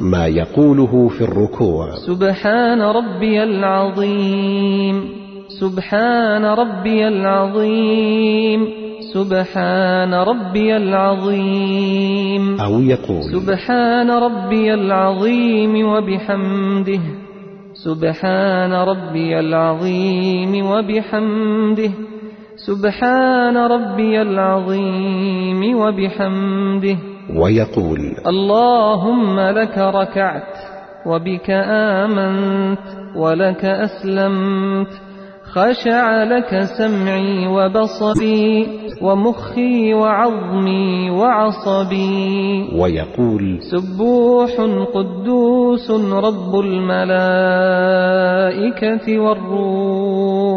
ما يقوله في الركوع. سبحان ربي العظيم. سبحان ربي العظيم. سبحان ربي العظيم. أو يقول. سبحان ربي العظيم وبحمده. سبحان ربي العظيم وبحمده. سبحان ربي العظيم وبحمده. ويقول اللهم لك ركعت وبك آمنت ولك أسلمت خشع لك سمعي وبصري ومخي وعظمي وعصبي. ويقول سبوح قدوس رب الملائكة والروح.